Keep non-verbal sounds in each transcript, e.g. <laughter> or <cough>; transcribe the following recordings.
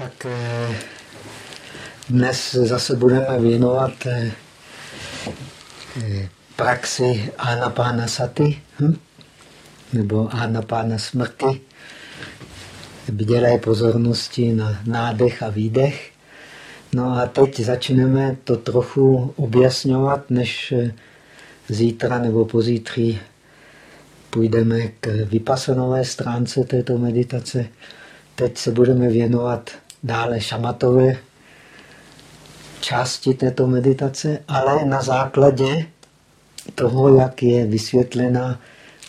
Tak eh, dnes zase budeme věnovat eh, eh, praxi Anapána Saty, hm? nebo Anapána smrti, bdělé pozornosti na nádech a výdech. No a teď začneme to trochu objasňovat, než zítra nebo pozítří půjdeme k vypasanové stránce této meditace. Teď se budeme věnovat dále šamatové části této meditace, ale na základě toho, jak je vysvětlena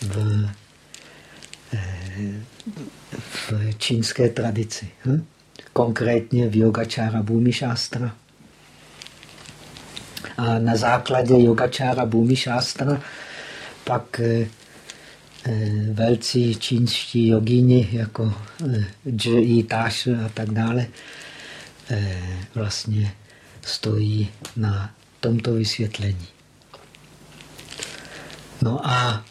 v, v čínské tradici. Hm? Konkrétně v yogačára Bhumi Shastra. A na základě yogačára Bhumi Shastra pak eh, Eh, velcí čínští jogíni, jako Zhi Táš a tak dále, eh, vlastně stojí na tomto vysvětlení. No a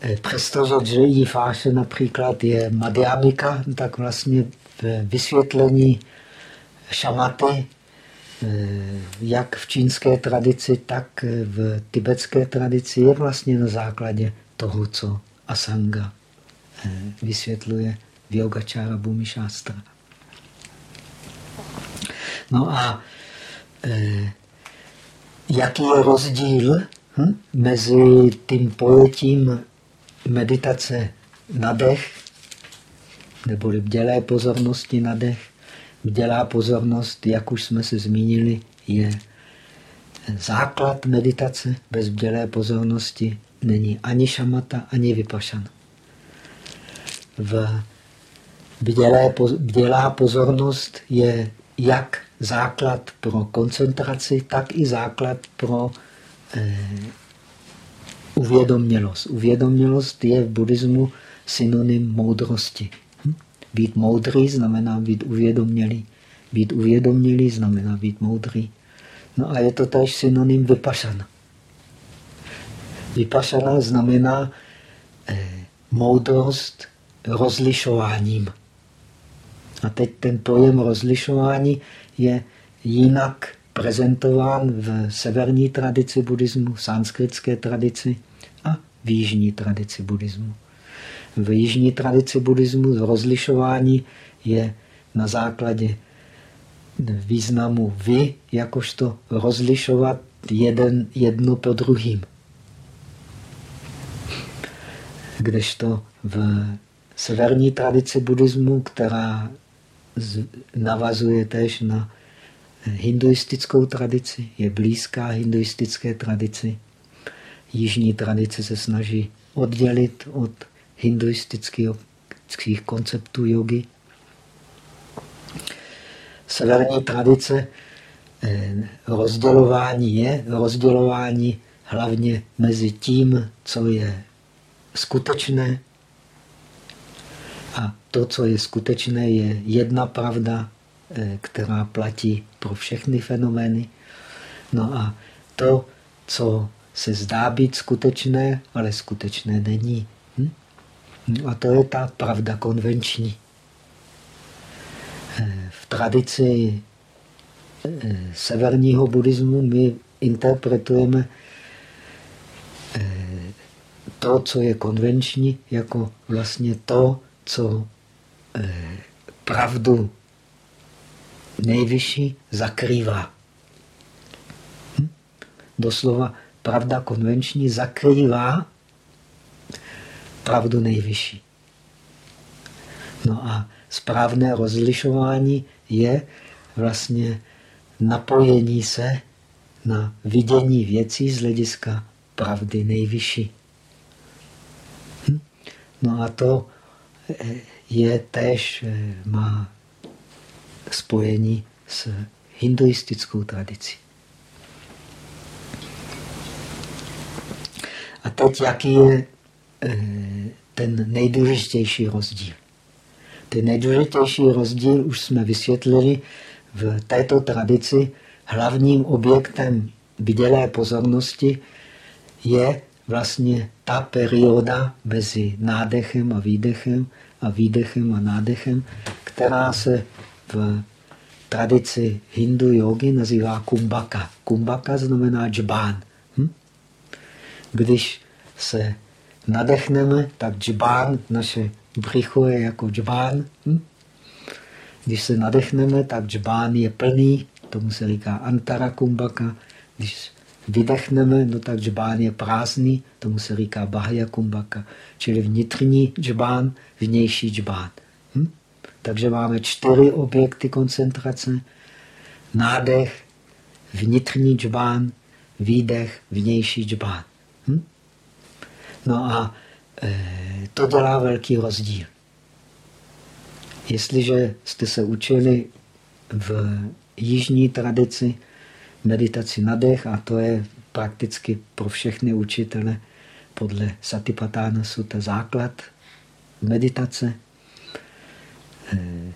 eh, přestože Zhi Fáše například je Madhyamika, tak vlastně v vysvětlení šamaty, jak v čínské tradici, tak v tibetské tradici je vlastně na základě toho, co Asanga eh, vysvětluje v Yogačára Bhumi Shastra. No a eh, jaký je rozdíl hm, mezi tím pojetím meditace na dech, neboli bdělé pozornosti na dech. Bdělá pozornost, jak už jsme se zmínili, je základ meditace. Bez bdělé pozornosti není ani šamata, ani vypašana. V bdělé, bdělá pozornost je jak základ pro koncentraci, tak i základ pro eh, uvědomělost. Uvědomělost je v buddhismu synonym moudrosti. Hm? Být moudrý znamená být uvědomělý. Být uvědomělý znamená být moudrý. No a je to též synonym vypašana. Vypašana znamená eh, moudrost rozlišováním. A teď ten pojem rozlišování je jinak prezentován v severní tradici buddhismu, sanskritské tradici a v jižní tradici buddhismu. V jižní tradici buddhismu rozlišování je na základě významu vy, jakožto rozlišovat jeden, jedno po druhým. Kdežto v severní tradici buddhismu, která navazuje též na hinduistickou tradici, je blízká hinduistické tradici. Jižní tradice se snaží oddělit od hinduistických konceptů jogy. Severní tradice eh, rozdělování je rozdělování hlavně mezi tím, co je skutečné. A to, co je skutečné, je jedna pravda, eh, která platí pro všechny fenomény. No a to, co se zdá být skutečné, ale skutečné není. Hm? A to je ta pravda konvenční. Eh, v tradici eh, severního buddhismu my interpretujeme to, co je konvenční, jako vlastně to, co eh, pravdu nejvyšší zakrývá. Hm? Doslova pravda konvenční zakrývá pravdu nejvyšší. No a správné rozlišování je vlastně napojení se na vidění věcí z hlediska pravdy nejvyšší. No a to eh, je též, eh, má spojení s hinduistickou tradicí. A teď jaký je eh, ten nejdůležitější rozdíl? Ten nejdůležitější rozdíl už jsme vysvětlili v této tradici. Hlavním objektem vidělé pozornosti je vlastně ta perioda mezi nádechem a výdechem a výdechem a nádechem, která se v tradici hindu jogy nazývá kumbaka. Kumbaka znamená džbán. Hm? Když se nadechneme, tak džbán, naše břicho je jako džbán. Hm? Když se nadechneme, tak džbán je plný, tomu se říká antara kumbaka. Když vydechneme, no tak džbán je prázdný, tomu se říká bahya kumbaka, čili vnitřní džbán, vnější džbán. Hm? Takže máme čtyři objekty koncentrace. Nádech, vnitřní džbán, výdech, vnější džbán. Hm? No a e, to dělá velký rozdíl. Jestliže jste se učili v jižní tradici meditaci na dech, a to je prakticky pro všechny učitele podle Satipatána Sutta základ meditace, Eh,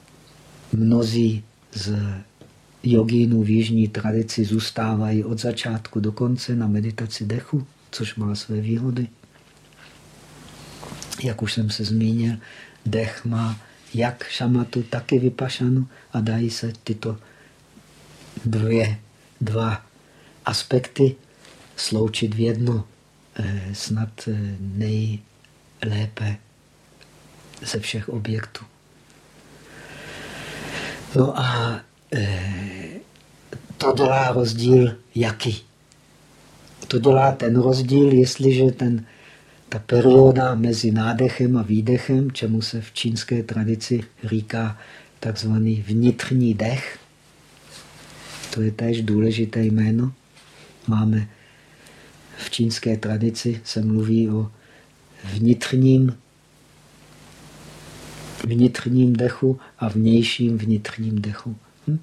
mnozí z jogínů v jižní tradici zůstávají od začátku do konce na meditaci dechu, což má své výhody. Jak už jsem se zmínil, dech má jak šamatu, tak i vypašanu a dají se tyto dvě, dva aspekty sloučit v jedno eh, snad eh, nejlépe ze všech objektů. No a e, to dělá rozdíl jaký? To dělá ten rozdíl, jestliže ten, ta perioda mezi nádechem a výdechem, čemu se v čínské tradici říká takzvaný vnitřní dech, to je též důležité jméno. Máme v čínské tradici se mluví o vnitřním vnitřním dechu a vnějším vnitřním dechu. Hm?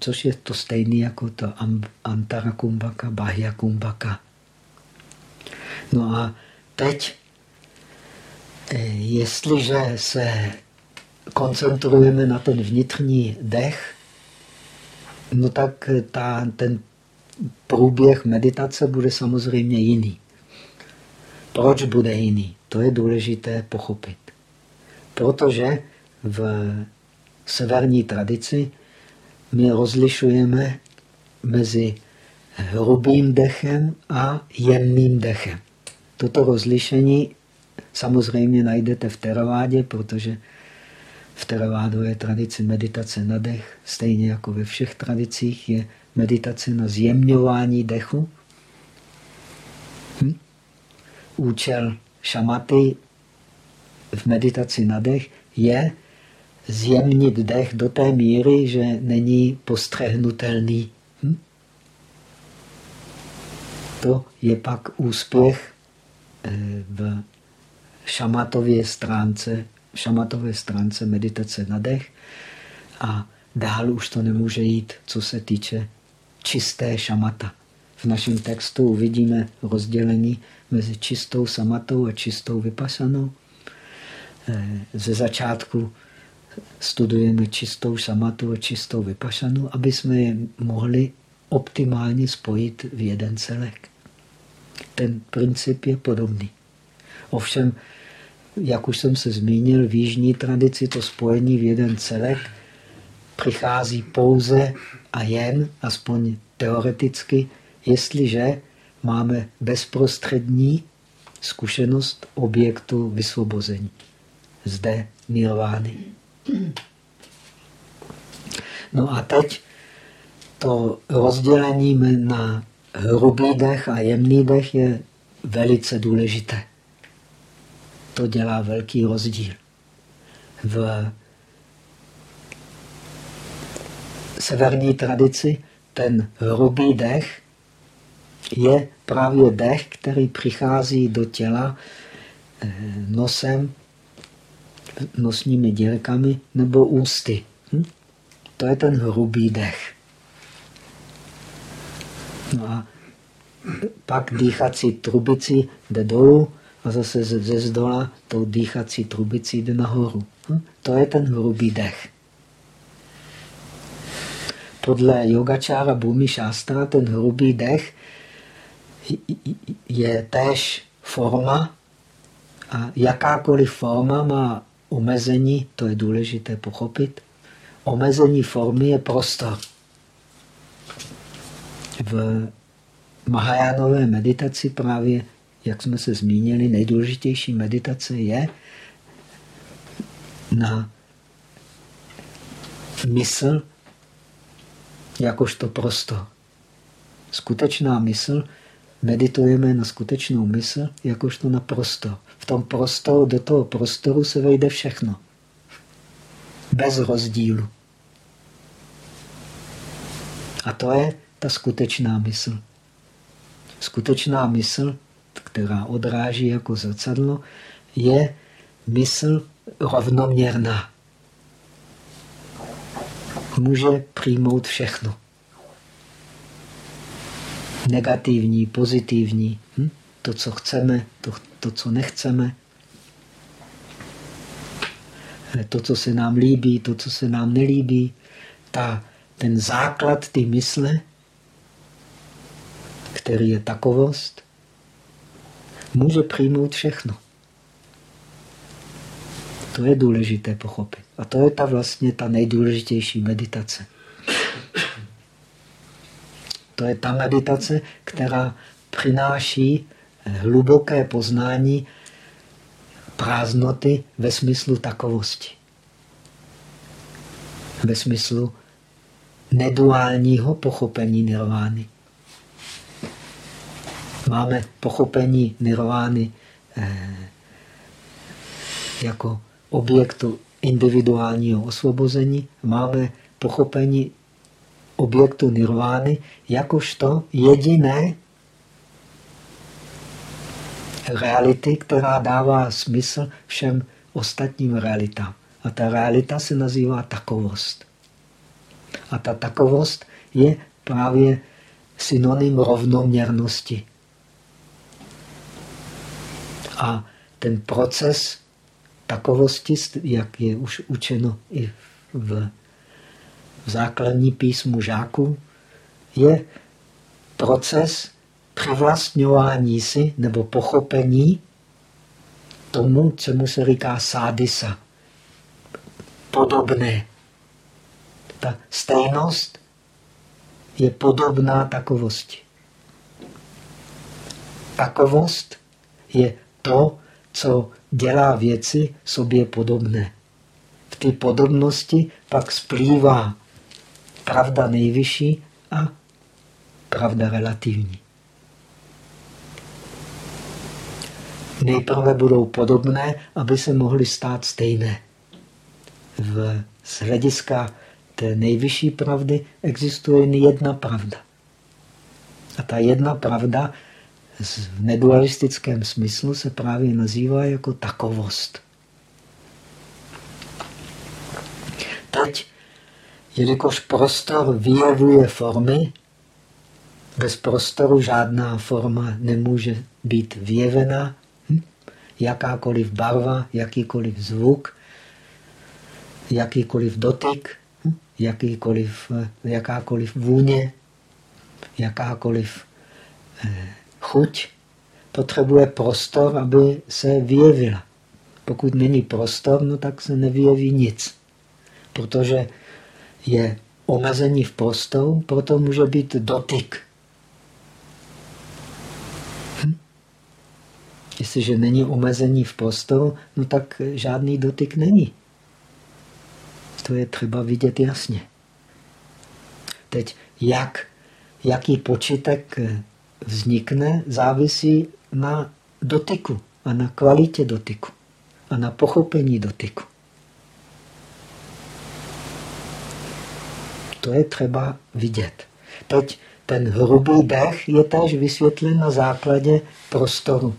Což je to stejné jako to Antara Kumbhaka, Bahya Kumbhaka. No a teď, eh, jestliže se koncentrujeme na ten vnitřní dech, no tak ta, ten průběh meditace bude samozřejmě jiný. Proč bude jiný? To je důležité pochopit. Protože v severní tradici my rozlišujeme mezi hrubým dechem a jemným dechem. Toto rozlišení samozřejmě najdete v teravádě, protože v teravádové tradici meditace na dech, stejně jako ve všech tradicích, je meditace na zjemňování dechu. Hm? Účel šamaty v meditaci na dech je zjemnit dech do té míry, že není postřehnutelný. Hm? To je pak úspěch eh, v šamatově stránce, šamatové stránce meditace na dech a dál už to nemůže jít, co se týče čisté šamata. V našem textu uvidíme rozdělení mezi čistou samatou a čistou vypasanou. Eh, ze začátku studujeme čistou samatu a čistou vypašanu, aby jsme je mohli optimálně spojit v jeden celek. Ten princip je podobný. Ovšem, jak už jsem se zmínil, v jižní tradici to spojení v jeden celek přichází pouze a jen, aspoň teoreticky, jestliže máme bezprostřední zkušenost objektu vysvobození. Zde nirvány. No a teď to rozdělení na hrubý dech a jemný dech je velice důležité. To dělá velký rozdíl. V severní tradici ten hrubý dech je právě dech, který přichází do těla eh, nosem, nosními dělkami nebo ústy. Hm? To je ten hrubý dech. No a pak dýchací trubici jde dolů a zase ze zdola tou dýchací trubicí jde nahoru. Hm? To je ten hrubý dech. Podle yogačára Bhumi Shastra ten hrubý dech je též forma a jakákoliv forma má omezení, to je důležité pochopit, omezení formy je prostor. V Mahajánové meditaci právě, jak jsme se zmínili, nejdůležitější meditace je na mysl jakožto prostor. Skutečná mysl, meditujeme na skutečnou mysl jakožto na prostor. V tom prostoru, do toho prostoru se vejde všechno. Bez rozdílu. A to je ta skutečná mysl. Skutečná mysl, která odráží jako zrcadlo, je mysl rovnoměrná. Může přijmout všechno. Negativní, pozitivní, hm? to, co chceme, to, to, co nechceme, to, co se nám líbí, to, co se nám nelíbí. Ta, ten základ ty mysle, který je takovost, může přijmout všechno. To je důležité pochopit. A to je ta vlastně ta nejdůležitější meditace. To je ta meditace, která přináší hluboké poznání prázdnoty ve smyslu takovosti. Ve smyslu neduálního pochopení nirvány. Máme pochopení nirvány eh, jako objektu individuálního osvobození, máme pochopení objektu nirvány jakožto jediné reality, která dává smysl všem ostatním realitám. A ta realita se nazývá takovost. A ta takovost je právě synonym rovnoměrnosti. A ten proces takovosti, jak je už učeno i v, v základní písmu žáků, je proces přivlastňování si nebo pochopení tomu, čemu se říká sádisa. Podobné. Ta stejnost je podobná takovosti. Takovost je to, co dělá věci sobě podobné. V té podobnosti pak splývá pravda nejvyšší a pravda relativní. Nejprve budou podobné, aby se mohly stát stejné. V, z hlediska té nejvyšší pravdy existuje jen jedna pravda. A ta jedna pravda v nedualistickém smyslu se právě nazývá jako takovost. Teď, jelikož prostor vyjevuje formy, bez prostoru žádná forma nemůže být vyjevena, hm? jakákoliv barva, jakýkoliv zvuk, jakýkoliv dotyk, hm? jakýkoliv, jakákoliv vůně, jakákoliv eh, chuť potřebuje prostor, aby se vyjevila. Pokud není prostor, no tak se nevyjeví nic. Protože je omezení v prostoru, proto může být dotyk. Hm? Jestliže není omezení v prostoru, no tak žádný dotyk není. To je třeba vidět jasně. Teď, jak, jaký počítek vznikne, závisí na dotyku a na kvalitě dotyku a na pochopení dotyku. To je třeba vidět. Teď ten hrubý dech je též vysvětlen na základě prostoru.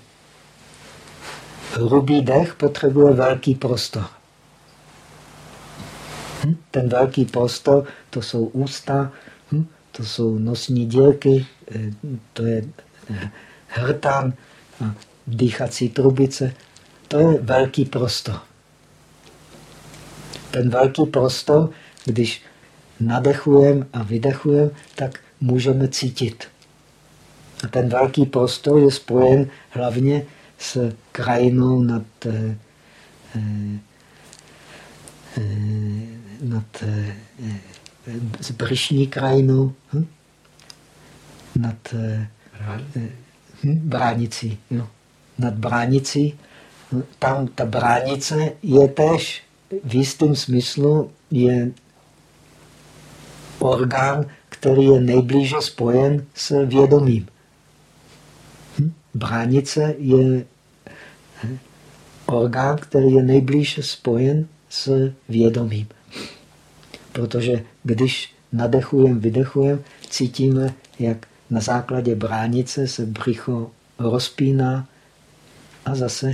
Hrubý dech potřebuje velký prostor. Hm? Ten velký prostor, to jsou ústa, hm? to jsou nosní dílky, eh, to je eh, hrtán, dýchací trubice. To je velký prostor. Ten velký prostor, když nadechujeme a vydechujeme, tak můžeme cítit. A ten velký prostor je spojen hlavně s krajinou nad, eh, nad zbryšní krajinou, hm? Nad hm? bránicí. Jo. Nad bránicí. Tam ta bránice je tež v jistém smyslu je orgán, který je nejblíže spojen s vědomím. Hm? Bránice je hm, orgán, který je nejblíže spojen s vědomím. Protože když nadechujeme, vydechujeme, cítíme, jak na základě bránice se břicho rozpíná a zase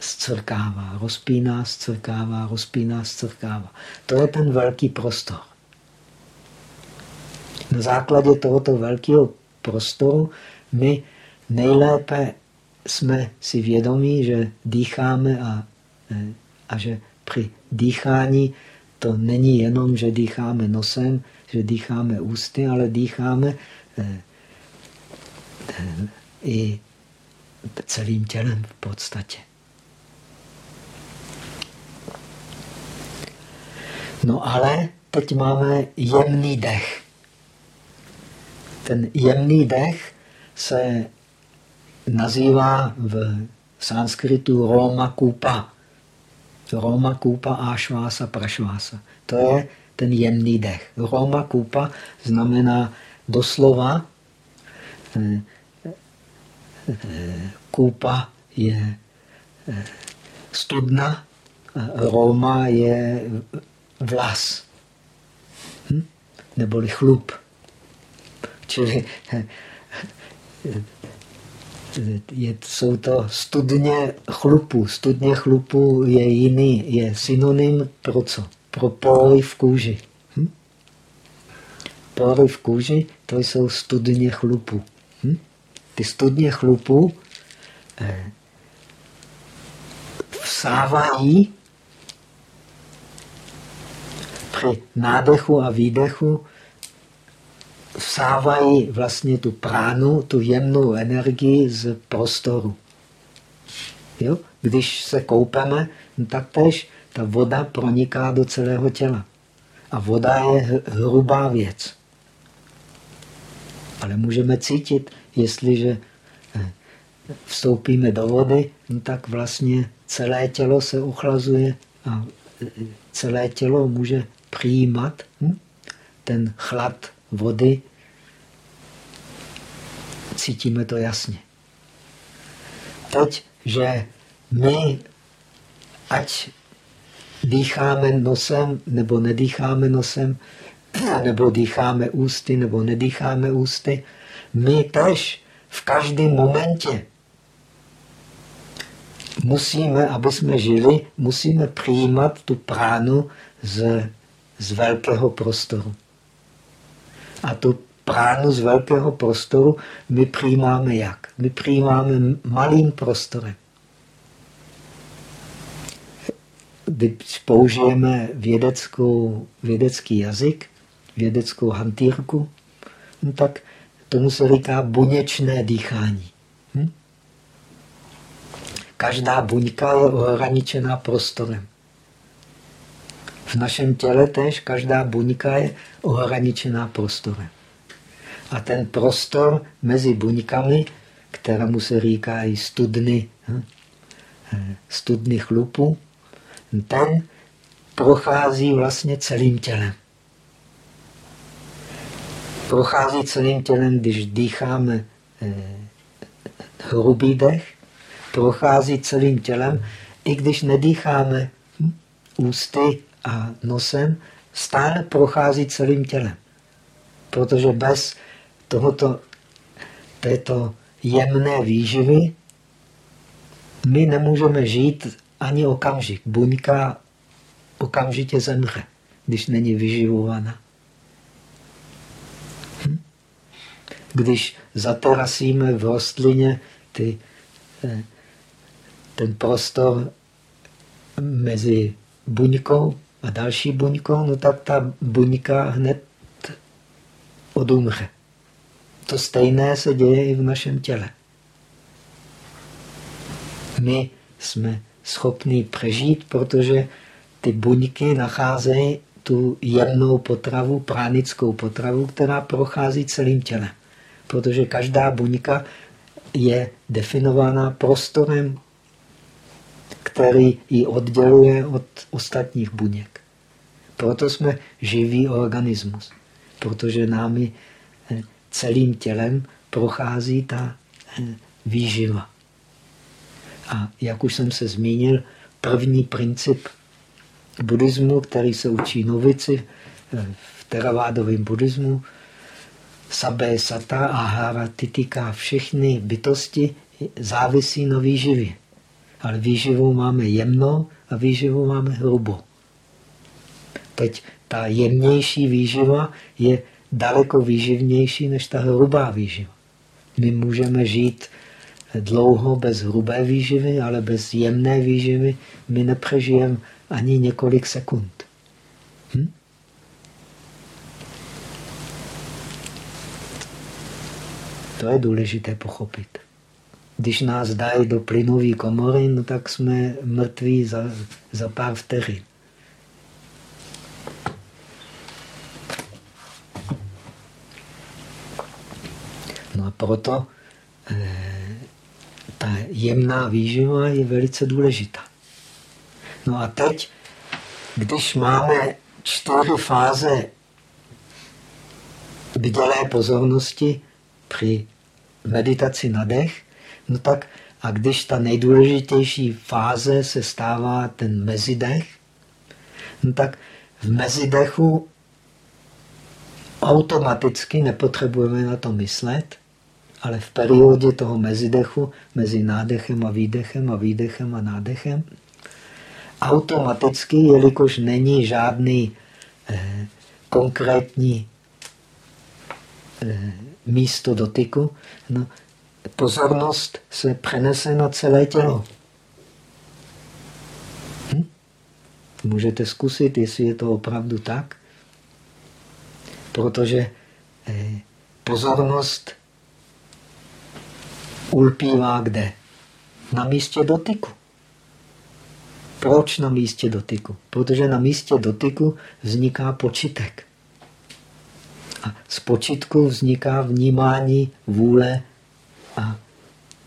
zcrkává, rozpíná, zcrkává, rozpíná, zcrkává. To je ten velký prostor. Na základě tohoto velkého prostoru my nejlépe jsme si vědomí, že dýcháme a, e, a že při dýchání to není jenom, že dýcháme nosem, že dýcháme ústy, ale dýcháme e, i celým tělem v podstatě. No ale teď máme jemný dech. Ten jemný dech se nazývá v sanskritu Roma Kupa. Roma Kupa Ašvása Prašvása. To je ten jemný dech. Roma Kupa znamená doslova eh, Kupa je eh, studna, Roma je vlas, hm? neboli chlup. Čili je, jsou to studně chlupu. Studně chlupu je jiný, je synonym pro co? Pro pory v kůži. Hm? Pory v kůži, to jsou studně chlupu. Hm? Ty studně chlupu eh, vsávají při nádechu a výdechu vsávají vlastně tu pránu, tu jemnou energii z prostoru. Jo? Když se koupeme, no tak tež ta voda proniká do celého těla. A voda je hrubá věc. Ale můžeme cítit, jestliže eh, vstoupíme do vody, no tak vlastně celé tělo se ochlazuje a eh, celé tělo může přijímat hm? ten chlad vody, cítíme to jasně. Teď, že my, ať dýcháme nosem nebo nedýcháme nosem, nebo dýcháme ústy nebo nedýcháme ústy, my tež v každém momentě musíme, aby jsme žili, musíme přijímat tu pránu z, z velkého prostoru. A tu pránu z velkého prostoru my přijímáme jak? My přijímáme malým prostorem. Když použijeme vědeckou, vědecký jazyk, vědeckou hantýrku, no tak tomu se říká buněčné dýchání. Hm? Každá buňka je ohraničená prostorem. V našem těle tež každá buňka je ohraničená prostorem. A ten prostor mezi buňkami, kterému se říká i studny, hm, eh, studny chlupu, ten prochází vlastně celým tělem. Prochází celým tělem, když dýcháme eh, hrubý dech, prochází celým tělem, i když nedýcháme hm, ústy a nosem, stále prochází celým tělem. Protože bez tohoto, této jemné výživy my nemůžeme žít ani okamžik. Buňka okamžitě zemře, když není vyživovaná. Když zaterasíme v rostlině ty, eh, ten prostor mezi buňkou a další buňkou, no tak ta buňka hned odumře. To stejné se děje i v našem těle. My jsme schopni přežít, protože ty buňky nacházejí tu jemnou potravu, pránickou potravu, která prochází celým tělem. Protože každá buňka je definována prostorem, který ji odděluje od ostatních buněk. Proto jsme živý organismus, protože námi eh, celým tělem prochází ta eh, výživa. A jak už jsem se zmínil, první princip buddhismu, který se učí novici eh, v teravádovém buddhismu, sabé, sata, ahara, titika, všechny bytosti závisí na výživě. Ale výživu máme jemnou a výživu máme hrubou. Teď ta jemnější výživa je daleko výživnější než ta hrubá výživa. My můžeme žít dlouho bez hrubé výživy, ale bez jemné výživy my nepřežijeme ani několik sekund. Hm? To je důležité pochopit. Když nás dají do plynové komory, no tak jsme mrtví za, za pár vteřin. No a proto eh, ta jemná výživa je velice důležitá. No a teď, když máme čtyři fáze vidělé pozornosti při meditaci na dech, no tak a když ta nejdůležitější fáze se stává ten mezidech, no tak v mezidechu automaticky nepotřebujeme na to myslet, ale v periodě toho mezidechu, mezi nádechem a výdechem a výdechem a nádechem, automaticky, jelikož není žádný eh, konkrétní eh, místo dotyku, no, pozornost se přenese na celé tělo. Hm? Můžete zkusit, jestli je to opravdu tak, protože eh, pozornost ulpívá kde? Na místě dotyku. Proč na místě dotyku? Protože na místě dotyku vzniká počitek. A z počitku vzniká vnímání vůle a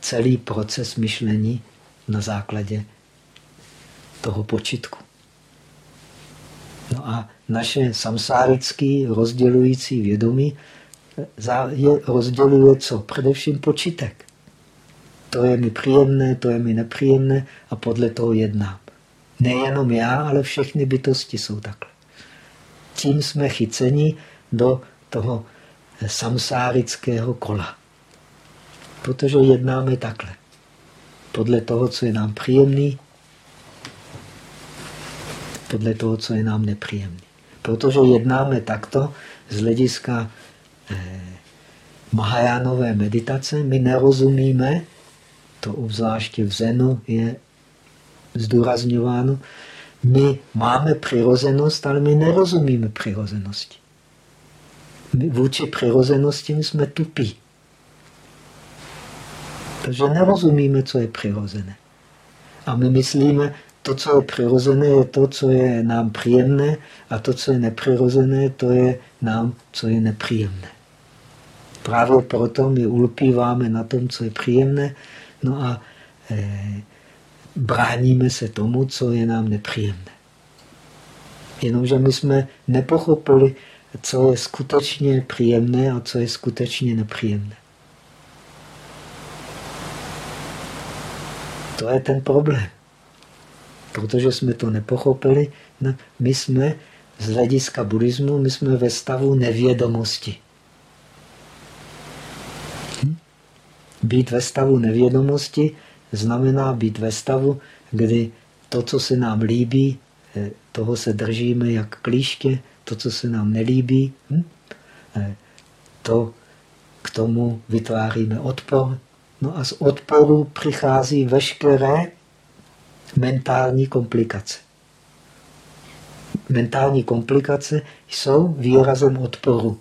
celý proces myšlení na základě toho počitku. No a naše samsárický rozdělující vědomí je, rozděluje co? Především počitek. To je mi příjemné, to je mi nepříjemné a podle toho jednám. Nejenom já, ale všechny bytosti jsou takhle. Tím jsme chyceni do toho samsárického kola. Protože jednáme takhle. Podle toho, co je nám příjemný, podle toho, co je nám nepříjemný. Protože jednáme takto z hlediska eh, Mahajánové meditace, my nerozumíme, to obzvláště v Zenu je zdůrazňováno, my máme přirozenost, ale my nerozumíme přirozenosti. My vůči přirozenosti my jsme tupí. Takže nerozumíme, co je přirozené. A my myslíme, to, co je přirozené, je to, co je nám příjemné a to, co je nepřirozené, to je nám, co je nepříjemné. Právě proto my ulpíváme na tom, co je příjemné, no a eh, bráníme se tomu, co je nám nepříjemné. Jenomže my jsme nepochopili, co je skutečně příjemné a co je skutečně nepříjemné. To je ten problém. Protože jsme to nepochopili, no, my jsme z hlediska buddhismu, my jsme ve stavu nevědomosti. Hm? Být ve stavu nevědomosti znamená být ve stavu, kdy to, co se nám líbí, eh, toho se držíme jak klíště, to, co se nám nelíbí, hm? Eh, to k tomu vytváříme odpor. No a z odporu přichází veškeré mentální komplikace. Mentální komplikace jsou výrazem odporu.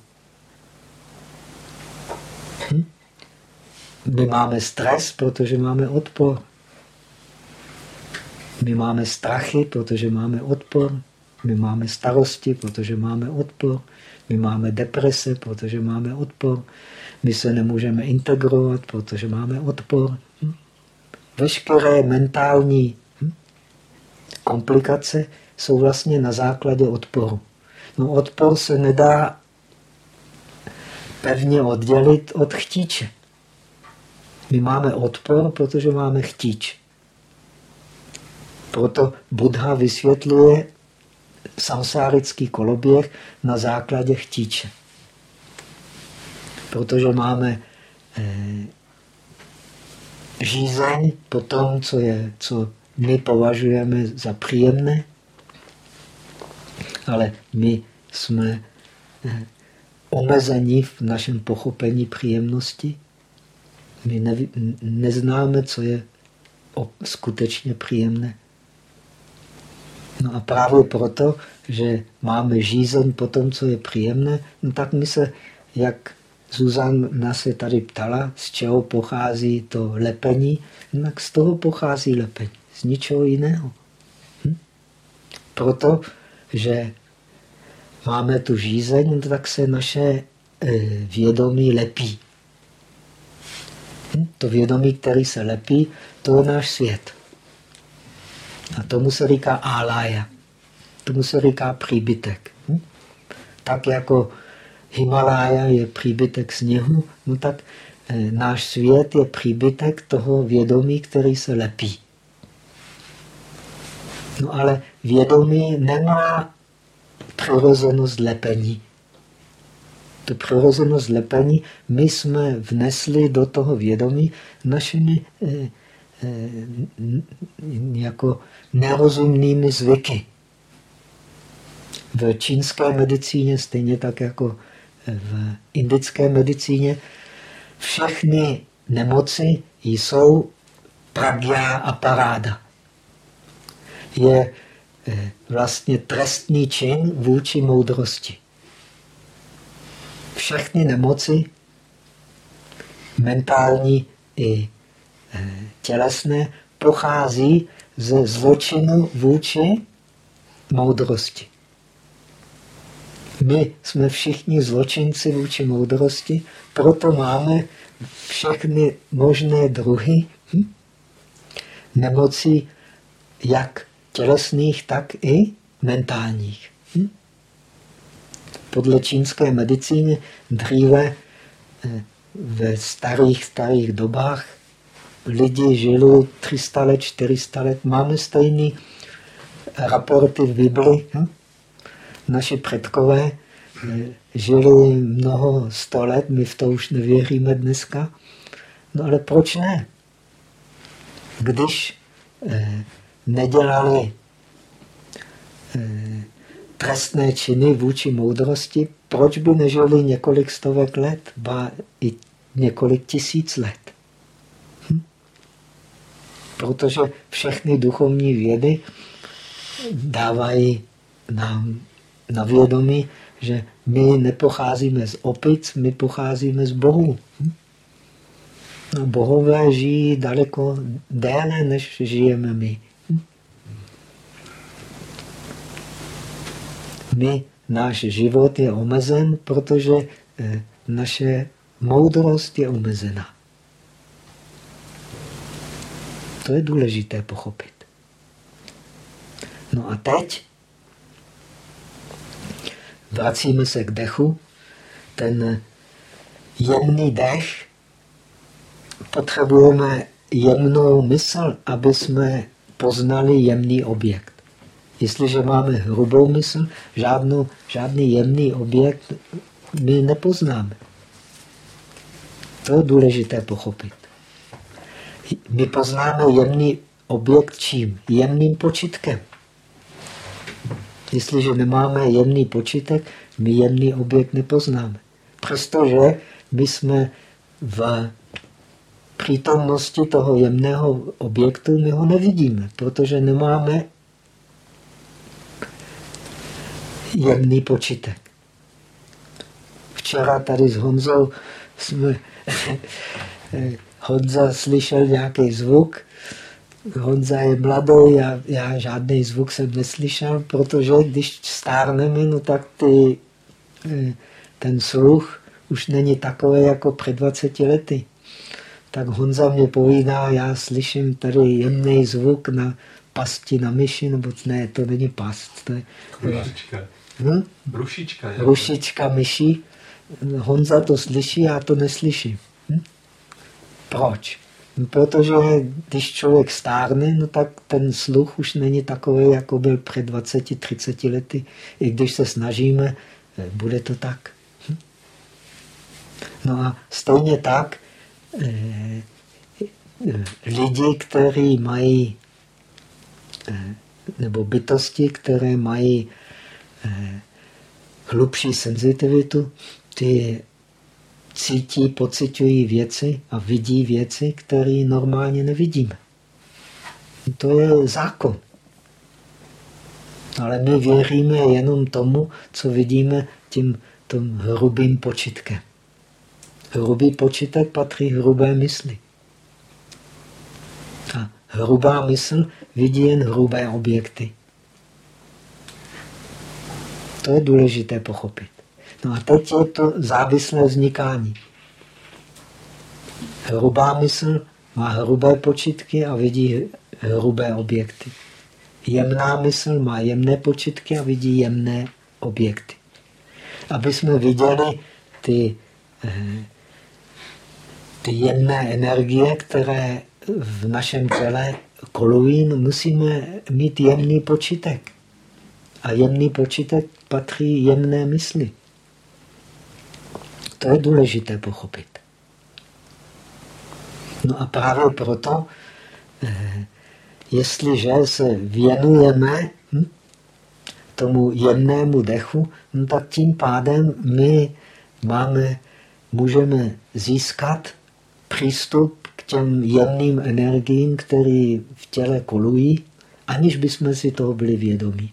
My máme stres, protože máme odpor. My máme strachy, protože máme odpor. My máme starosti, protože máme odpor. My máme deprese, protože máme odpor. My se nemůžeme integrovat, protože máme odpor. Hm? Veškeré mentální hm? komplikace jsou vlastně na základě odporu. No odpor se nedá pevně oddělit od chtíče. My máme odpor, protože máme chtíč. Proto Buddha vysvětluje samsárický koloběh na základě chtíče. Protože máme eh, žízeň po tom, co, je, co my považujeme za příjemné, ale my jsme eh, omezení v našem pochopení příjemnosti. My ne, neznáme, co je skutečně příjemné. No a právě proto, že máme žízeň po tom, co je příjemné, no tak my se, jak Zuzana se tady ptala, z čeho pochází to lepení, no tak z toho pochází lepení, z ničeho jiného. Hm? Proto, že máme tu žízeň, no tak se naše eh, vědomí lepí. Hm? To vědomí, který se lepí, to je náš svět. A tomu se říká álája. Tomu se říká příbytek. Hm? Tak jako Himalája je příbytek sněhu, no tak eh, náš svět je příbytek toho vědomí, který se lepí. No ale vědomí nemá přirozenost lepení. Tu přirozenost lepení my jsme vnesli do toho vědomí našimi eh, jako nerozumnými zvyky. V čínské medicíně, stejně tak jako v indické medicíně, všechny nemoci jsou pragya a paráda. Je eh, vlastně trestný čin vůči moudrosti. Všechny nemoci, mentální i eh, tělesné, pochází ze zločinu vůči moudrosti. My jsme všichni zločinci vůči moudrosti, proto máme všechny možné druhy hm? nemocí, jak tělesných, tak i mentálních. Hm? Podle čínské medicíny dříve eh, ve starých, starých dobách lidi žili 300 let, 400 let. Máme stejný raporty v Bibli. Hm? Naši předkové eh, žili mnoho sto let, my v to už nevěříme dneska. No ale proč ne? Když eh, nedělali eh, trestné činy vůči moudrosti, proč by nežili několik stovek let, ba i několik tisíc let? Protože všechny duchovní vědy dávají nám na vědomí, že my nepocházíme z opic, my pocházíme z bohů. No, bohové žijí daleko déle, než žijeme my. my, náš život je omezen, protože eh, naše moudrost je omezená. To je důležité pochopit. No a teď vracíme se k dechu. Ten jemný dech potřebujeme jemnou mysl, aby jsme poznali jemný objekt. Jestliže máme hrubou mysl, žádnou, žádný jemný objekt my nepoznáme. To je důležité pochopit. My poznáme jemný objekt čím? Jemným počitkem. Jestliže nemáme jemný počítek, my jemný objekt nepoznáme. Přestože my jsme v přítomnosti toho jemného objektu, my ho nevidíme, protože nemáme jemný počítek. Včera tady s Honzou jsme <laughs> Honza slyšel nějaký zvuk, Honza je mladý, já, já žádný zvuk jsem neslyšel, protože když stárneme, no tak ty, eh, ten sluch už není takový jako před 20 lety. Tak Honza mě povídá, já slyším tady jemný zvuk na pasti na myši, nebo ne, to není past. To je, Rušička. Hm? Rušička. Rušička myší. Honza to slyší, já to neslyším. Proč? No, protože když člověk stárne, no tak ten sluch už není takový, jako byl před 20-30 lety. I když se snažíme, eh, bude to tak. Hm? No a stejně tak eh, eh, lidi, kteří mají, nebo bytosti, které mají hlubší senzitivitu, ty cítí, pocitují věci a vidí věci, které normálně nevidíme. To je zákon. Ale my věříme jenom tomu, co vidíme tím tím hrubým počitkem. Hrubý počitek patří hrubé mysli. A hrubá mysl vidí jen hrubé objekty. To je důležité pochopit. No a teď je to závislé vznikání. Hrubá mysl má hrubé počitky a vidí hrubé objekty. Jemná mysl má jemné počitky a vidí jemné objekty. Aby jsme viděli ty, eh, ty jemné energie, které v našem těle kolují, musíme mít jemný počitek. A jemný počitek patří jemné mysli. To je důležité pochopit. No a právě proto, eh, jestliže se věnujeme hm, tomu jemnému dechu, no tak tím pádem my máme, můžeme získat přístup k těm jemným energiím, které v těle kolují, aniž bychom si toho byli vědomí.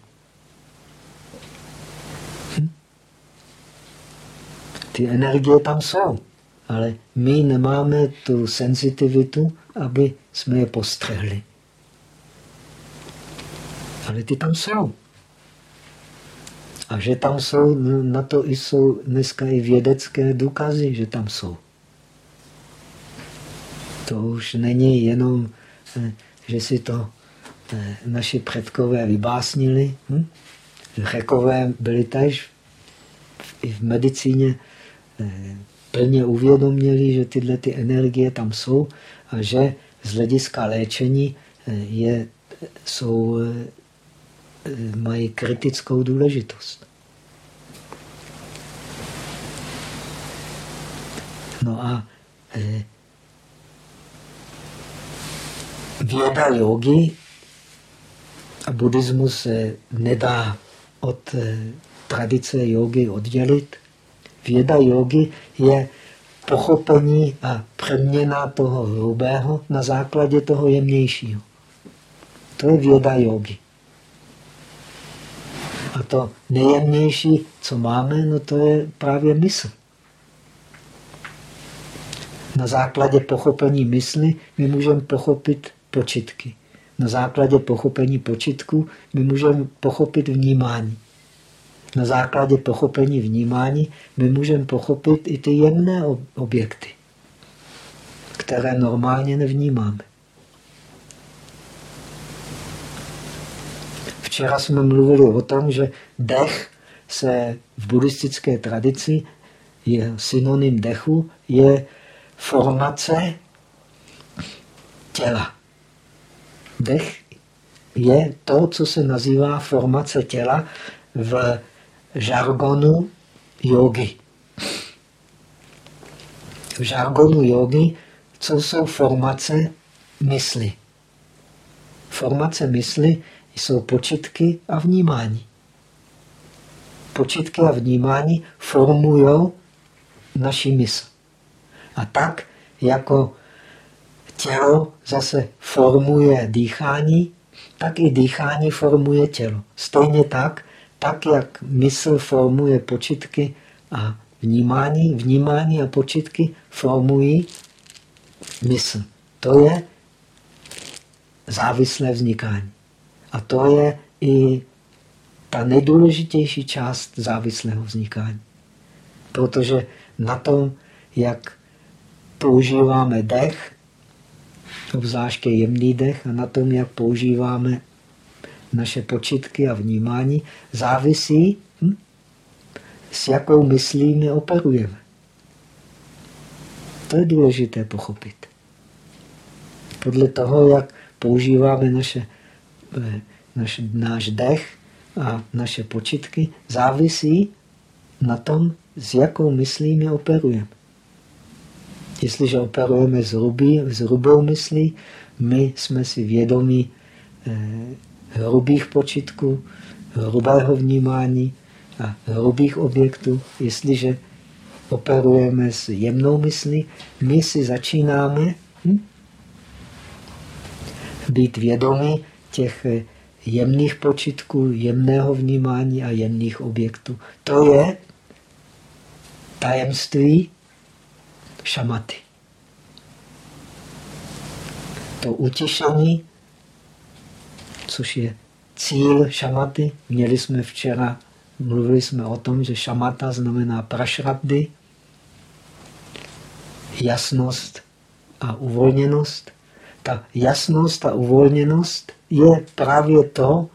Ty energie tam jsou, ale my nemáme tu senzitivitu, aby jsme je postřehli. Ale ty tam jsou. A že tam jsou, no, na to jsou dneska i vědecké důkazy, že tam jsou. To už není jenom, eh, že si to eh, naši předkové vybásnili. Hm? Řekové byli tež i v medicíně plně uvědomili, že tyhle ty energie tam jsou a že z hlediska léčení eh, je, jsou, eh, mají kritickou důležitost. No a věda jogy a buddhismus se nedá od tradice jogy oddělit. Věda jogy je pochopení a přeměna toho hrubého na základě toho jemnějšího. To je věda jogy. A to nejjemnější, co máme, no to je právě mysl. Na základě pochopení mysli my můžeme pochopit počitky. Na základě pochopení počitku my můžeme pochopit vnímání na základě pochopení vnímání my můžeme pochopit i ty jemné objekty, které normálně nevnímáme. Včera jsme mluvili o tom, že dech se v buddhistické tradici je synonym dechu, je formace těla. Dech je to, co se nazývá formace těla v žargonu jogy. V žargonu jogy, co jsou formace mysli. Formace mysli jsou počitky a vnímání. Počitky a vnímání formují naši mysl. A tak, jako tělo zase formuje dýchání, tak i dýchání formuje tělo. Stejně tak, tak, jak mysl formuje počitky a vnímání, vnímání a počitky formují mysl. To je závislé vznikání. A to je i ta nejdůležitější část závislého vznikání. Protože na tom, jak používáme dech, obzvláště jemný dech, a na tom, jak používáme naše počitky a vnímání, závisí, hm, s jakou myslí my operujeme. To je důležité pochopit. Podle toho, jak používáme naše, eh, naš, náš dech a naše počitky, závisí na tom, s jakou myslí my operujeme. Jestliže operujeme s, hrubý, s hrubou myslí, my jsme si vědomí eh, hrubých počitků, hrubého vnímání a hrubých objektů. Jestliže operujeme s jemnou myslí, my si začínáme hm, být vědomí těch jemných počitků, jemného vnímání a jemných objektů. To je tajemství šamaty. To utišení, což je cíl šamaty. Měli jsme včera, mluvili jsme o tom, že šamata znamená prašrabdy, jasnost a uvolněnost. Ta jasnost a uvolněnost je právě to,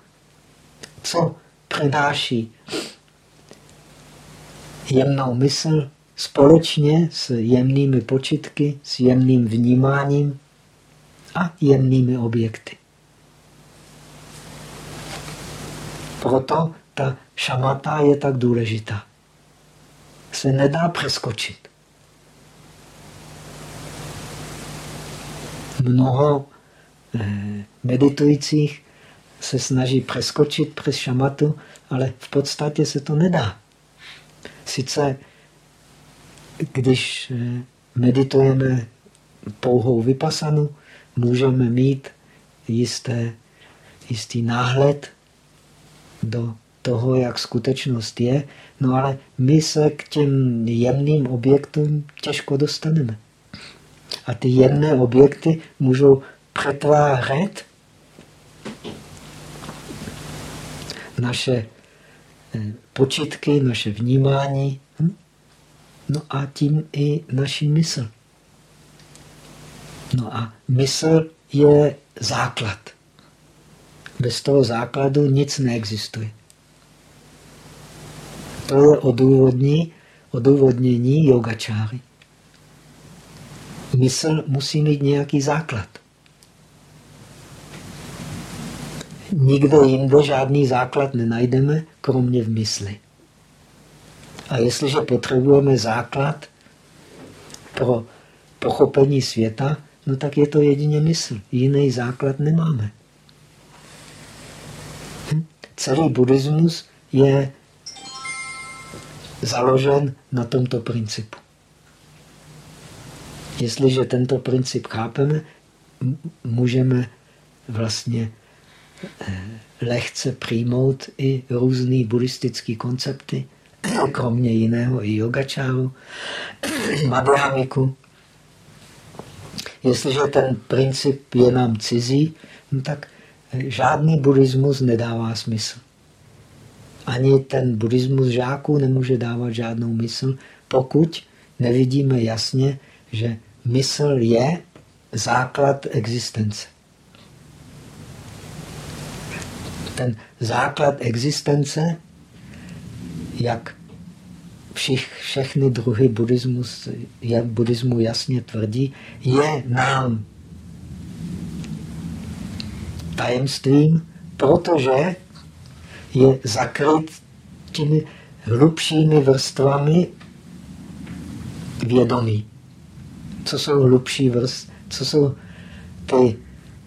co přináší jemnou mysl společně s jemnými počitky, s jemným vnímáním a jemnými objekty. Proto ta šamata je tak důležitá. Se nedá přeskočit. Mnoho eh, meditujících se snaží přeskočit přes šamatu, ale v podstatě se to nedá. Sice když eh, meditujeme pouhou vypasanu, můžeme mít jisté, jistý náhled do toho, jak skutečnost je, no ale my se k těm jemným objektům těžko dostaneme. A ty jemné objekty můžou přetvářet naše eh, počitky, naše vnímání, hm? no a tím i naši mysl. No a mysl je základ. Bez toho základu nic neexistuje. To je odůvodní, odůvodnění yogačáry. Mysl musí mít nějaký základ. Nikde jinde žádný základ nenajdeme, kromě v mysli. A jestliže potřebujeme základ pro pochopení světa, no tak je to jedině mysl. Jiný základ nemáme. Celý buddhismus je založen na tomto principu. Jestliže tento princip chápeme, můžeme vlastně eh, lehce přijmout i různé buddhistické koncepty, kromě jiného i yogačáru, <clears throat> madhyamiku. Jestliže ten princip je nám cizí, no tak žádný buddhismus nedává smysl. Ani ten buddhismus žáků nemůže dávat žádnou mysl, pokud nevidíme jasně, že mysl je základ existence. Ten základ existence, jak všich, všechny druhy buddhismus, jak buddhismu jasně tvrdí, je nám tajemstvím, protože je zakryt těmi hlubšími vrstvami vědomí. Co jsou hlubší vrst, co jsou ty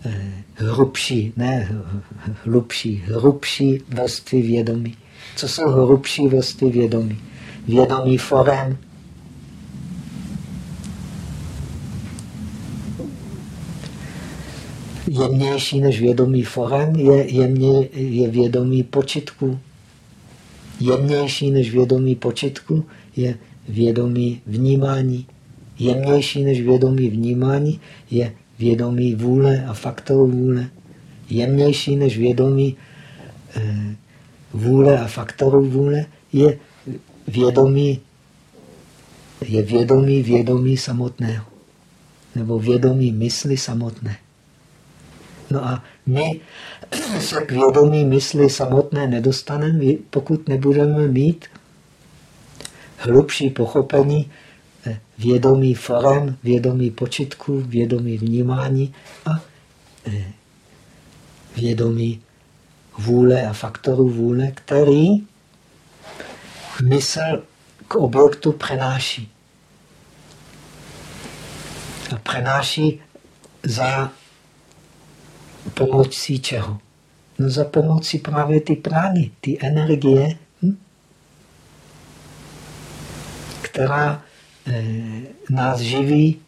eh, hrubší, ne hlubší, hrubší vrstvy vědomí. Co jsou hrubší vrstvy vědomí? Vědomí forem, jemnější než vědomí forem je, jemně, je vědomí počitku. Jemnější než vědomí počitku je vědomí vnímání. Jemnější než vědomí vnímání je vědomí vůle a faktor vůle. jemnější než vědomí eh, vůle a faktorů vůle, je vědomí, je vědomí vědomí samotného. Nebo vědomí mysli samotné. No a my se k vědomí mysli samotné nedostaneme, pokud nebudeme mít hlubší pochopení eh, vědomí forem, vědomí počitku, vědomí vnímání a eh, vědomí vůle a faktorů vůle, který mysl k objektu přenáší. A přenáší za pomocí čeho? No za pomocí právě ty prány, ty energie, hm? která eh, nás živí.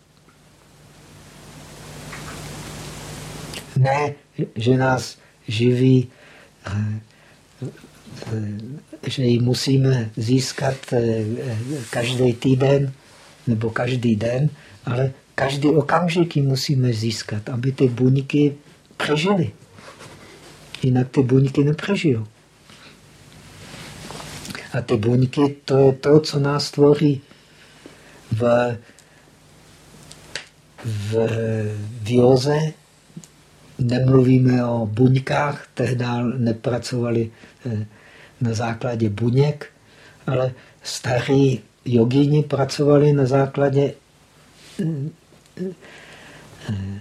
Ne, že nás živí, eh, že ji musíme získat eh, každý týden nebo každý den, ale každý okamžik ji musíme získat, aby ty buňky přežily. Jinak ty buňky nepřežijou. A ty buňky, to je to, co nás tvoří v, v, v józe. Nemluvíme o buňkách, tehdy nepracovali eh, na základě buněk, ale starí jogíni pracovali na základě eh, eh,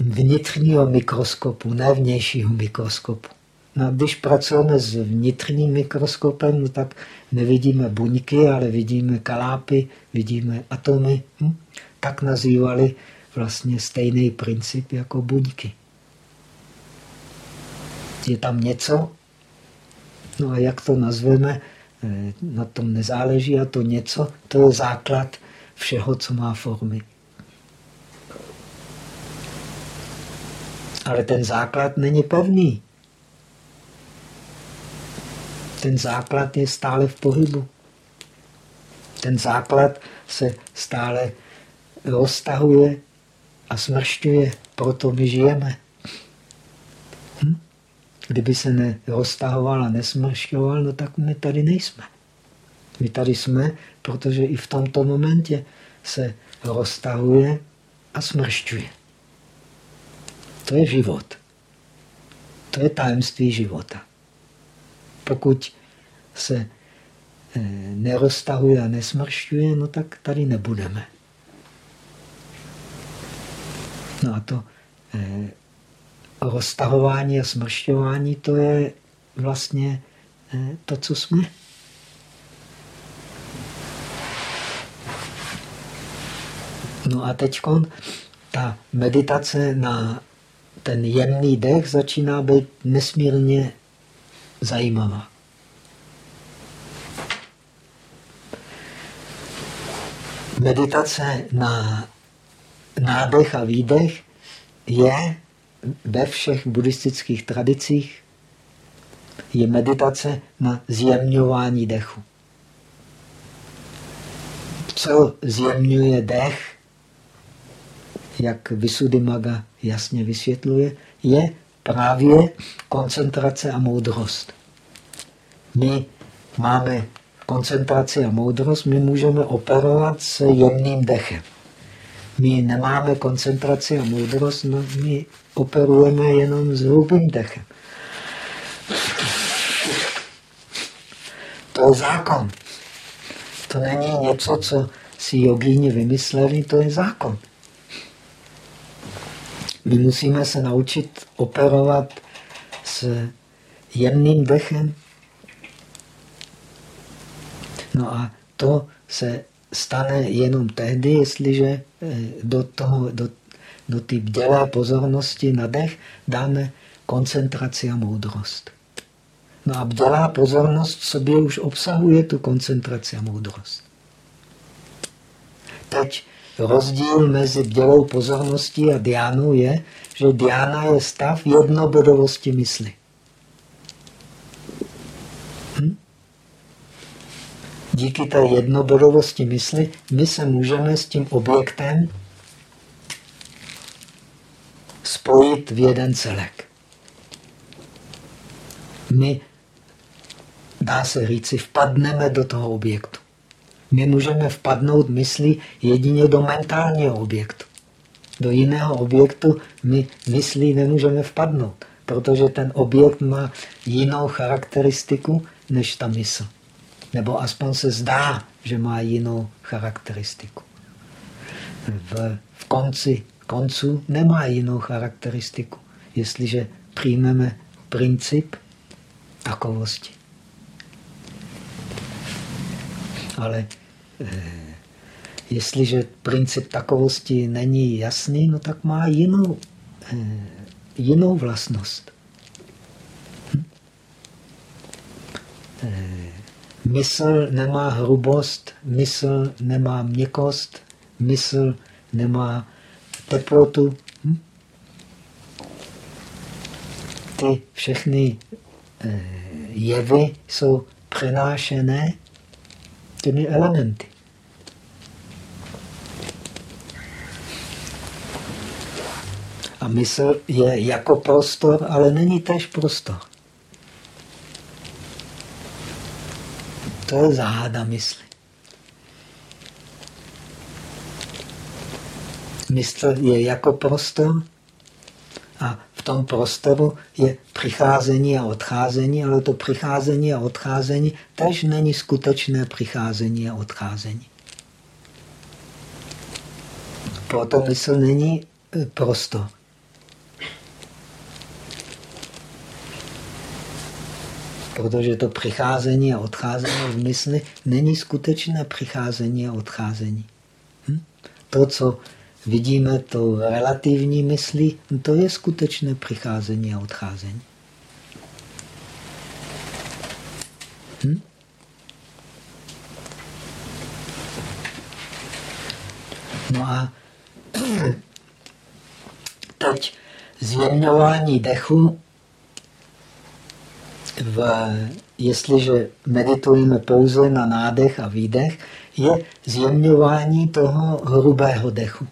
vnitřního mikroskopu, ne vnějšího mikroskopu. No, když pracujeme s vnitřním mikroskopem, no, tak nevidíme buňky, ale vidíme kalápy, vidíme atomy. Hm? Tak nazývali vlastně stejný princip jako buňky. Je tam něco, no a jak to nazveme, eh, na tom nezáleží a to něco, to je základ všeho, co má formy. Ale ten základ není pevný. Ten základ je stále v pohybu. Ten základ se stále roztahuje a smršťuje. Proto my žijeme. Hm? Kdyby se neroztahoval a nesmršťoval, no tak my tady nejsme. My tady jsme, protože i v tomto momentě se roztahuje a smršťuje. To je život. To je tajemství života. Pokud se eh, neroztahuje a nesmršťuje, no tak tady nebudeme. No a to eh, roztahování a smršťování, to je vlastně eh, to, co jsme. No a teď ta meditace na ten jemný dech začíná být nesmírně zajímavá. Meditace na nádech a výdech je ve všech buddhistických tradicích je meditace na zjemňování dechu. Co zjemňuje dech, jak Visuddhimaga jasně vysvětluje, je právě koncentrace a moudrost. My máme koncentraci a moudrost, my můžeme operovat s jemným dechem. My nemáme koncentraci a moudrost, no my operujeme jenom s hrubým dechem. To je zákon. To není něco, co si jogíni vymysleli, to je zákon. My musíme se naučit operovat s jemným dechem. No a to se stane jenom tehdy, jestliže eh, do, toho, do, do té bdělé pozornosti na dech dáme koncentraci a moudrost. No a bdělá pozornost v sobě už obsahuje tu koncentraci a moudrost. Teď rozdíl mezi bdělou pozorností a diánou je, že diána je stav jednobodovosti mysli. Hm? Díky té jednobodovosti mysli my se můžeme s tím objektem spojit v jeden celek. My, dá se říci, vpadneme do toho objektu. My můžeme vpadnout myslí jedině do mentálního objektu. Do jiného objektu my myslí nemůžeme vpadnout, protože ten objekt má jinou charakteristiku než ta mysl. Nebo aspoň se zdá, že má jinou charakteristiku. V, v konci koncu nemá jinou charakteristiku, jestliže přijmeme princip takovosti. Ale jestliže princip takovosti není jasný, no tak má jinou, eh, jinou vlastnost. Eh, mysl nemá hrubost, mysl nemá měkost, mysl nemá teplotu. Hm? Ty všechny eh, jevy jsou přenášené těmi elementy. A mysl je jako prostor, ale není tež prostor. To je záhada mysli. Mysl je jako prostor a tom prostoru je přicházení a odcházení, ale to přicházení a odcházení tež není skutečné přicházení a odcházení. Proto mysl není e, prostor. Protože to přicházení a odcházení v mysli není skutečné přicházení a odcházení. Hm? To, co vidíme to relativní myslí, to je skutečné přicházení a odcházení. Hm? No a <clears throat> teď zjemňování dechu, v, jestliže meditujeme pouze na nádech a výdech, je zjemňování toho hrubého dechu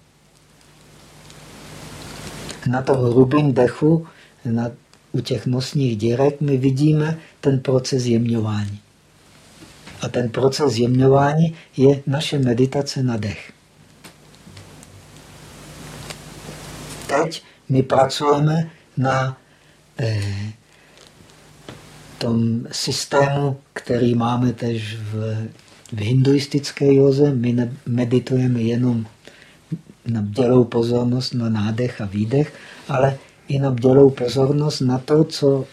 na tom hrubém dechu, na, u těch nosních dírek, my vidíme ten proces jemňování. A ten proces jemňování je naše meditace na dech. Teď my pracujeme na eh, tom systému, který máme tež v, v hinduistické joze. My meditujeme jenom na bdělou pozornost na nádech a výdech, ale i na bdělou pozornost na to, co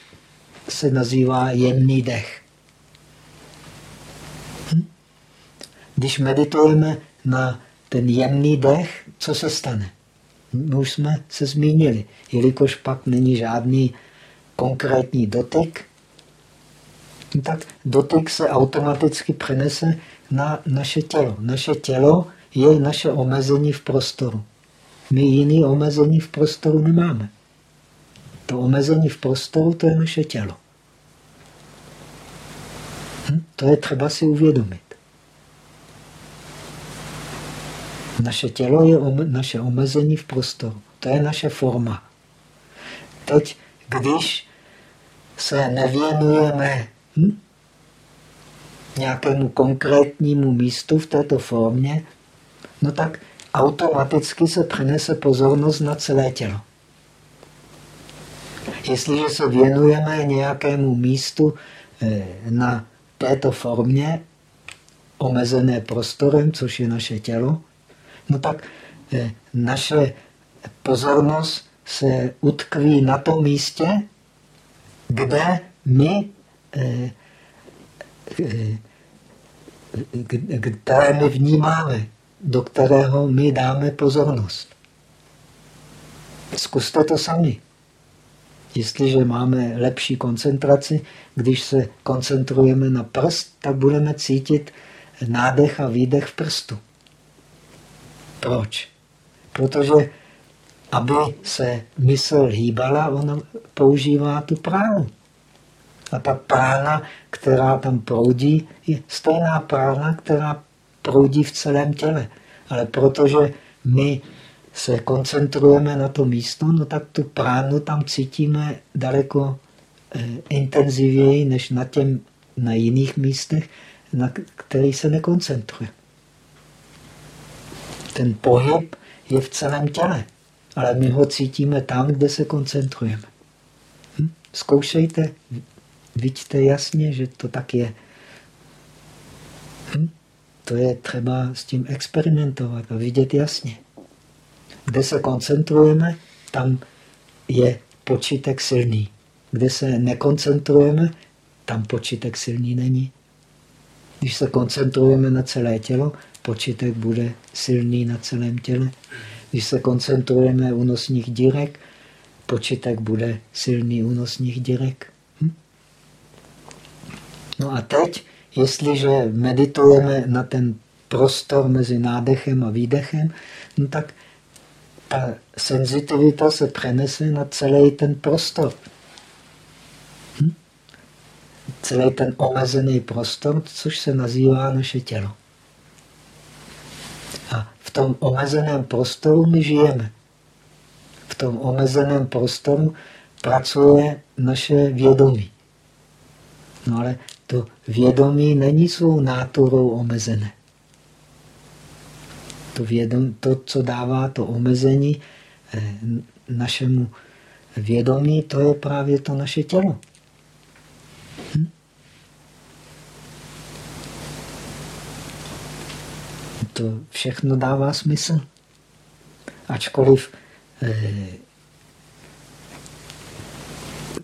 se nazývá jemný dech. Hm? Když meditujeme na ten jemný dech, co se stane? My už jsme se zmínili, jelikož pak není žádný konkrétní dotyk, tak dotyk se automaticky přenese na naše tělo. Naše tělo je naše omezení v prostoru. My jiný omezení v prostoru nemáme. To omezení v prostoru, to je naše tělo. Hm? To je třeba si uvědomit. Naše tělo je ome naše omezení v prostoru. To je naše forma. Teď, když se nevěnujeme hm, nějakému konkrétnímu místu v této formě, no tak automaticky se přenese pozornost na celé tělo. Jestliže se věnujeme nějakému místu eh, na této formě, omezené prostorem, což je naše tělo, no tak eh, naše pozornost se utkví na tom místě, kde my eh, které my vnímáme do kterého my dáme pozornost. Zkuste to sami. Jestliže máme lepší koncentraci, když se koncentrujeme na prst, tak budeme cítit nádech a výdech v prstu. Proč? Protože aby se mysl hýbala, ona používá tu pránu. A ta prána, která tam proudí, je stejná prána, která proudí v celém těle. Ale protože my se koncentrujeme na to místo, no tak tu pránu tam cítíme daleko eh, intenzivněji než na, těm, na jiných místech, na který se nekoncentruje. Ten pohyb je v celém těle, ale my ho cítíme tam, kde se koncentrujeme. Hm? Zkoušejte, vidíte jasně, že to tak je. Hm? To je třeba s tím experimentovat a vidět jasně. Kde se koncentrujeme, tam je počítek silný. Kde se nekoncentrujeme, tam počítek silný není. Když se koncentrujeme na celé tělo, počítek bude silný na celém těle. Když se koncentrujeme u nosních dírek, počítek bude silný u nosních dírek. Hm? No a teď, jestliže meditujeme na ten prostor mezi nádechem a výdechem, no tak ta senzitivita se přenese na celý ten prostor. Hm? Celý ten omezený prostor, což se nazývá naše tělo. A v tom omezeném prostoru my žijeme. V tom omezeném prostoru pracuje naše vědomí. No ale to vědomí není svou náturou omezené to, vědom, to, co dává to omezení eh, našemu vědomí, to je právě to naše tělo. Hm? To všechno dává smysl. Ačkoliv eh,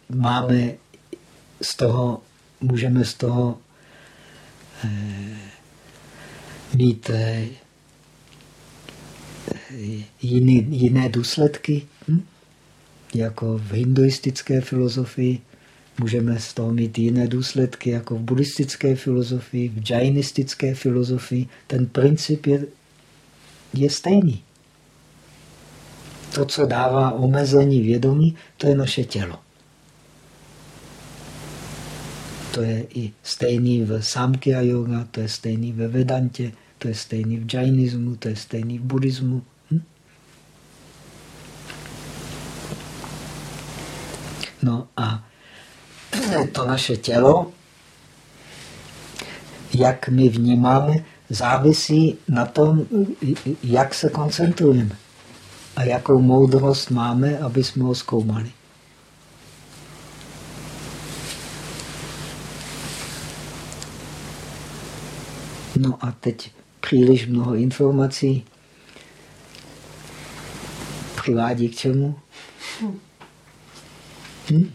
máme z toho, můžeme z toho eh, mít eh, jiný, jiné důsledky, hm? jako v hinduistické filozofii. Můžeme z toho mít jiné důsledky, jako v buddhistické filozofii, v džajnistické filozofii. Ten princip je, je stejný. To, co dává omezení vědomí, to je naše tělo. To je i stejný v Samkhya yoga, to je stejný ve Vedantě, to je stejný v džajnismu, to je stejný v buddhismu. Hm? No a to naše tělo, jak my vnímáme, závisí na tom, jak se koncentrujeme a jakou moudrost máme, aby jsme ho zkoumali. No a teď příliš mnoho informací přivádí k čemu? Hm?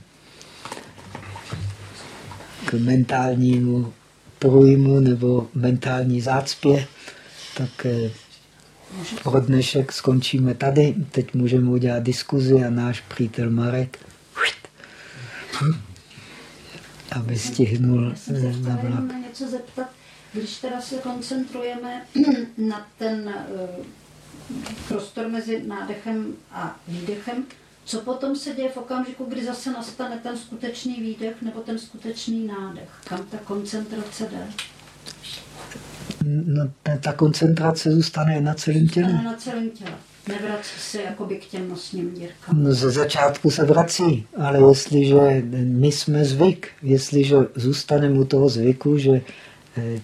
K mentálnímu průjmu nebo mentální zácpě. Tak eh, pro dnešek skončíme tady. Teď můžeme udělat diskuzi a náš přítel Marek hm? aby stihnul eh, na vlak. něco zeptat. Když teda se koncentrujeme <clears throat> na ten uh, prostor mezi nádechem a výdechem, co potom se děje v okamžiku, kdy zase nastane ten skutečný výdech nebo ten skutečný nádech? Kam ta koncentrace jde? No, ta, ta koncentrace zůstane na celém těle. Na celém těle. Nevrací se jakoby k těm nosním dírkám. No, ze začátku se vrací, ale jestliže my jsme zvyk, jestliže zůstaneme u toho zvyku, že eh,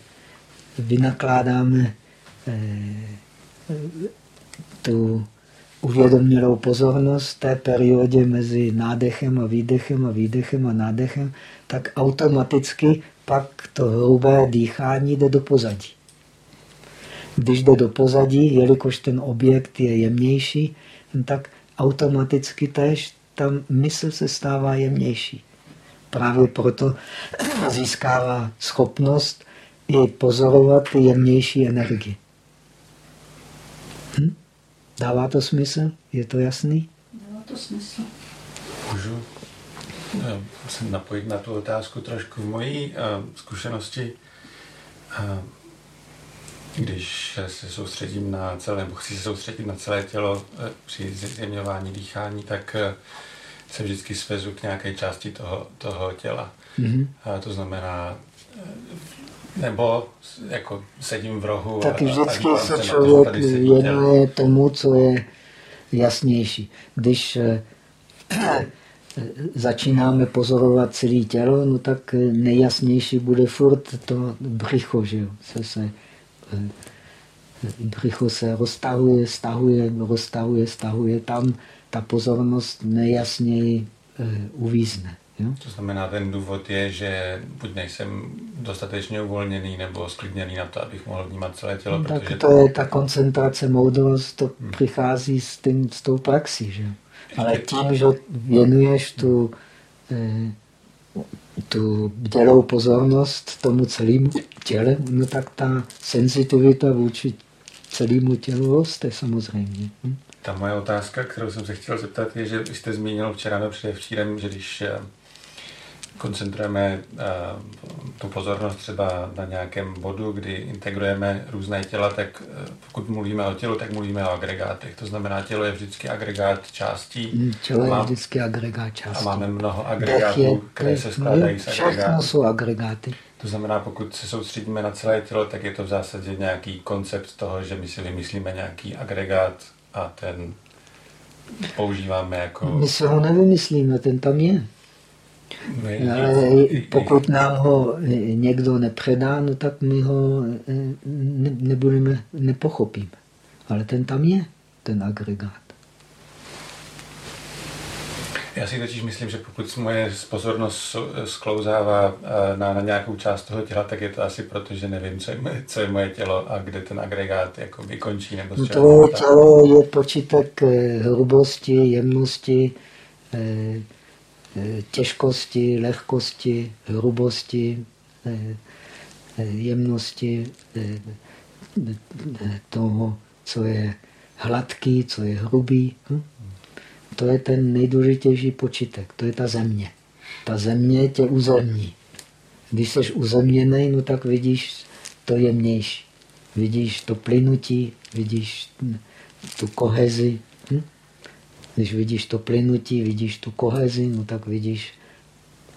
vynakládáme eh, tu uvědomělou pozornost té periodě mezi nádechem a výdechem a výdechem a nádechem, tak automaticky pak to hrubé dýchání jde do pozadí. Když jde do pozadí, jelikož ten objekt je jemnější, tak automaticky tež tam mysl se stává jemnější. Právě proto získává schopnost i pozorovat ty jemnější energie. Hm? Dává to smysl? Je to jasný? Dává to smysl. Můžu no, se napojit na tu otázku trošku. V mojí uh, zkušenosti, uh, když se soustředím na celé, nebo chci se soustředit na celé tělo uh, při zjemňování dýchání, tak uh, se vždycky svezu k nějaké části toho, toho těla. Mm-hmm. Uh, to znamená, nebo jako sedím v rohu. Tak vždycky a, se člověk věnuje tomu, co je jasnější. Když eh, začínáme pozorovat celé tělo, no tak nejjasnější bude furt to břicho, že jo? Se, se, eh, břicho se roztahuje, stahuje, roztahuje, stahuje. Tam ta pozornost nejjasněji eh, uvízne. Jo? To znamená, ten důvod je, že buď nejsem dostatečně uvolněný nebo sklidněný na to, abych mohl vnímat celé tělo. Tak protože to je ta koncentrace, moudrost, to hmm. přichází s, tím, s tou praxí. Že? Ale tím, že věnuješ tu, eh, tu dělou pozornost tomu celému těle, no tak ta senzitivita vůči celému tělu roste samozřejmě. Hm? Ta moje otázka, kterou jsem se chtěl zeptat, je, že jste zmínil včera nebo předevčírem, že když eh, koncentrujeme uh, tu pozornost třeba na nějakém bodu, kdy integrujeme různé těla, tak uh, pokud mluvíme o tělu, tak mluvíme o agregátech. To znamená, tělo je vždycky agregát částí. Mm, tělo je vždycky agregát částí. A máme mnoho agregátů, je, které se skládají z agregátů. Jsou agregáty. To znamená, pokud se soustředíme na celé tělo, tak je to v zásadě nějaký koncept toho, že my si vymyslíme nějaký agregát a ten používáme jako... My se ho nevymyslíme, ten tam je. Ale pokud nám ho někdo nepředá, no tak my ho ne, nebudeme, nepochopíme. Ale ten tam je, ten agregát. Já si totiž myslím, že pokud moje pozornost sklouzává eh, na, na nějakou část toho těla, tak je to asi proto, že nevím, co je, moje, co je moje tělo a kde ten agregát jako vykončí. Nebo no to tělo je počítek eh, hrubosti, jemnosti, eh, těžkosti, lehkosti, hrubosti, jemnosti, toho, co je hladký, co je hrubý. Hm? To je ten nejdůležitější počítek, to je ta země. Ta země tě uzemní. Když jsi uzemněný, no tak vidíš to jemnější. Vidíš to plynutí, vidíš tu kohezi. Když vidíš to plynutí, vidíš tu kohezi, no tak vidíš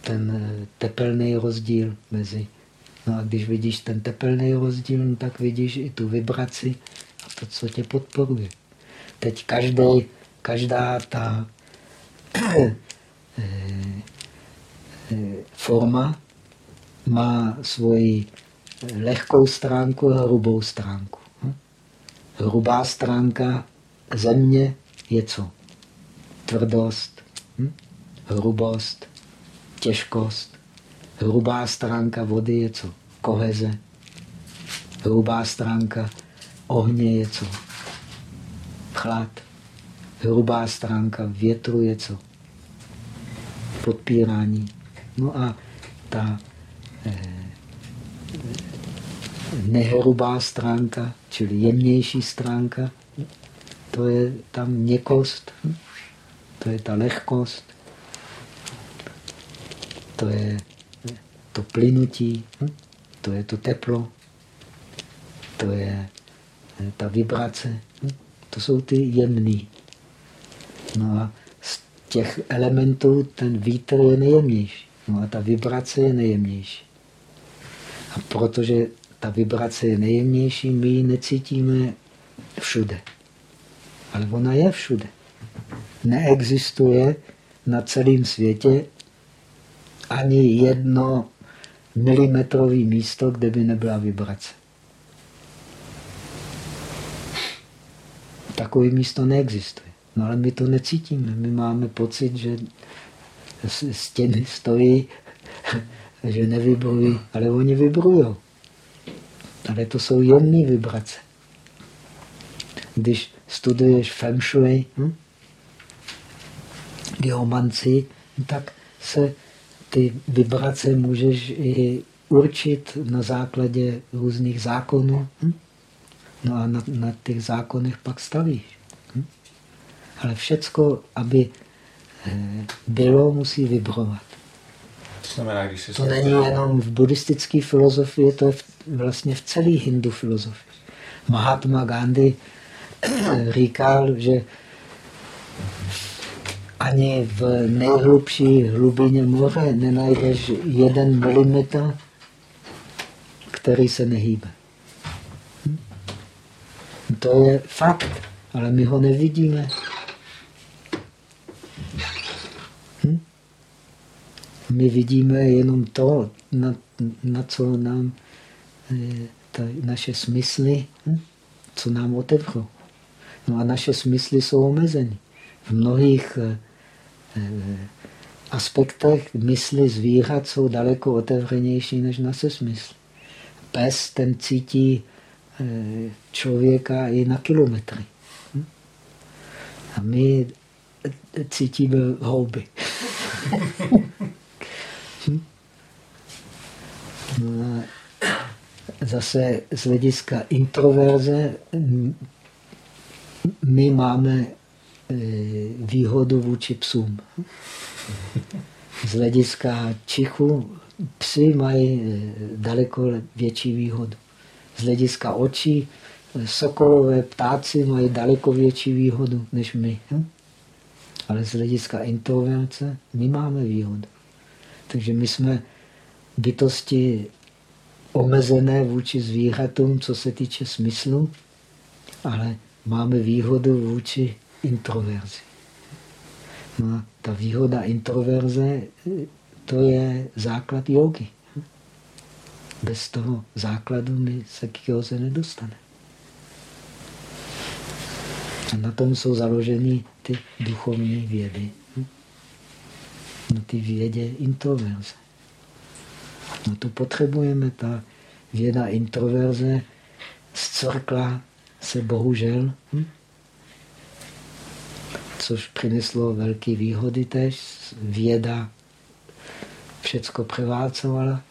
ten eh, tepelný rozdíl mezi. No a když vidíš ten tepelný rozdíl, no tak vidíš i tu vibraci a to, co tě podporuje. Teď každý každá ta eh, eh, forma má svoji lehkou stránku a hrubou stránku. Hm? Hrubá stránka země je co? Tvrdost, hm? hrubost, těžkost. Hrubá stránka vody je co? Koheze. Hrubá stránka ohně je co? Chlad hrubá stránka větru je co? Podpírání. No a ta eh, nehrubá stránka, čili jemnější stránka, to je tam měkost, to je ta lehkost, to je to plynutí, to je to teplo, to je eh, ta vibrace, to jsou ty jemný. No a z těch elementů ten vítr je nejjemnější. No a ta vibrace je nejjemnější. A protože ta vibrace je nejjemnější, my ji necítíme všude. Ale ona je všude. Neexistuje na celém světě ani jedno milimetrový místo, kde by nebyla vibrace. Takové místo neexistuje. No ale my to necítíme. My máme pocit, že stěny stojí, <laughs> že nevibrují, ale oni vibrují. Ale to jsou jemné vibrace. Když studuješ feng shui, hm? Geomanci, tak se ty vibrace můžeš i určit na základě různých zákonů. Hm? No a na, na těch zákonech pak stavíš. Ale všecko, aby eh, bylo, musí vibrovat. To, znamená, když to není jenom v buddhistické filozofii, to je v, vlastně v celé hindu filozofii. Mahatma Gandhi eh, říkal, že ani v nejhlubší hlubině moře nenajdeš jeden milimetr, který se nehýbe. Hm? To je fakt, ale my ho nevidíme. Hm? My vidíme jenom to, na, na co nám eh, ta, naše smysly, hm? co nám otevřou. No a naše smysly jsou omezeny. V mnohých eh, aspektech mysli zvířat jsou daleko otevřenější než naše smysly. Pes ten cítí člověka i na kilometry. Hm? A my cítíme houby. <laughs> hm? no zase z hlediska introverze my máme výhodu vůči psům. Z hlediska čichu psy mají e, daleko větší výhodu. Z hlediska očí sokolové ptáci mají daleko větší výhodu než my. Hm? Ale z hlediska introverce my máme výhodu. Takže my jsme bytosti omezené vůči zvířatům, co se týče smyslu, ale máme výhodu vůči introverzi. No a ta výhoda introverze, to je základ jogy. Bez toho základu my se k józe nedostane. A na tom jsou založeny ty duchovní vědy. Na ty vědě introverze. No to potřebujeme. Ta věda introverze zcrkla se bohužel, hm? Což přineslo velké výhody tež. Věda všecko převálcovala,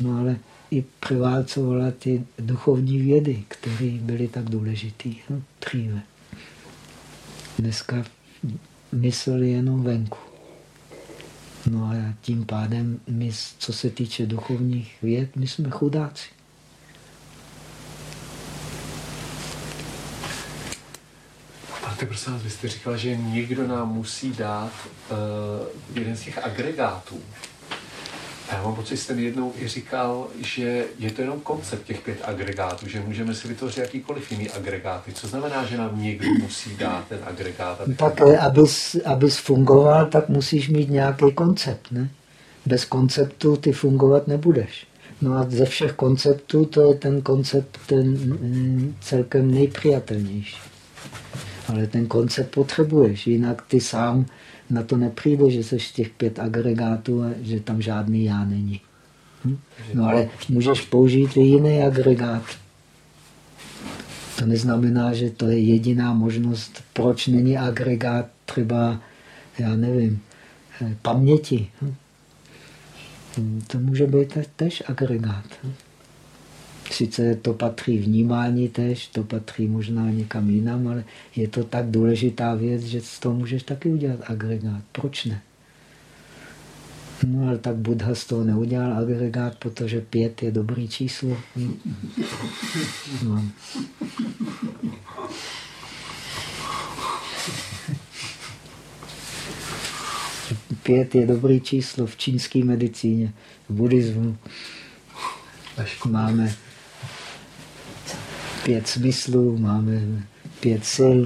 no ale i převálcovala ty duchovní vědy, které byly tak důležité hm? dříve. Dneska mysl je jenom venku. No a tím pádem my, co se týče duchovních věd, my jsme chudáci. Máte, prosím vás, vy jste říkal, že někdo nám musí dát uh, jeden z těch agregátů. A já mám pocit, jste mi jednou i říkal, že je to jenom koncept těch pět agregátů, že můžeme si vytvořit jakýkoliv jiný agregáty. Co znamená, že nám někdo musí dát ten agregát? Aby... Tak eh, abys, abys fungoval, tak musíš mít nějaký koncept. Ne? Bez konceptu ty fungovat nebudeš. No a ze všech konceptů to je ten koncept ten mm, celkem nejpřijatelnější. Ale ten koncept potřebuješ, jinak ty sám na to nepřijde, že jsi těch pět agregátů a že tam žádný já není. Hm? No ale můžeš použít i jiný agregát. To neznamená, že to je jediná možnost. Proč není agregát třeba, já nevím, eh, paměti? Hm? To může být tež agregát. Hm? Sice to patří vnímání tež, to patří možná někam jinam, ale je to tak důležitá věc, že z toho můžeš taky udělat agregát. Proč ne? No ale tak Buddha z toho neudělal agregát, protože pět je dobrý číslo. No. Pět je dobrý číslo v čínské medicíně, v buddhismu. Máme pět smyslů, máme pět sil.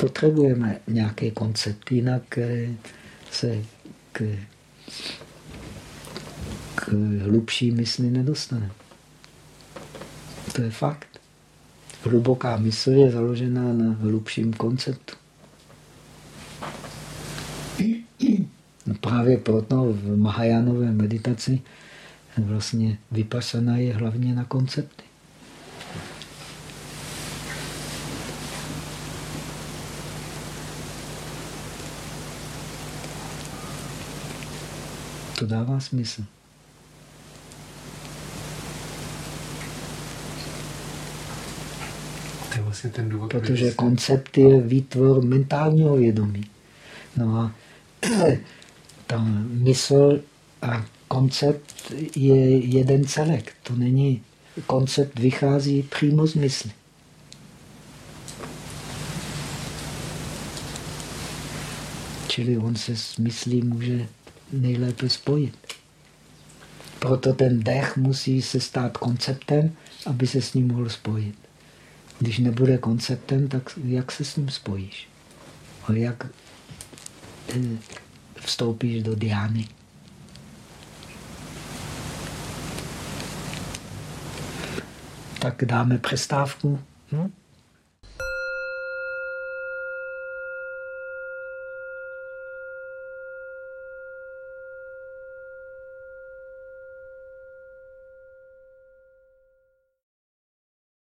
Potřebujeme nějaký koncept, jinak eh, se k, k hlubší mysli nedostane. To je fakt. Hluboká mysl je založená na hlubším konceptu. No právě proto v Mahajánové meditaci vlastně vypasana je hlavně na koncepty. To dává smysl. To je vlastně ten důvod, Protože koncept je výtvor mentálního vědomí. No a ta mysl a koncept je jeden celek. To není, koncept vychází přímo z mysli. Čili on se s myslí může nejlépe spojit. Proto ten dech musí se stát konceptem, aby se s ním mohl spojit. Když nebude konceptem, tak jak se s ním spojíš? A jak eh, vstoupíš do diány? Tak dáme přestávku. Hm?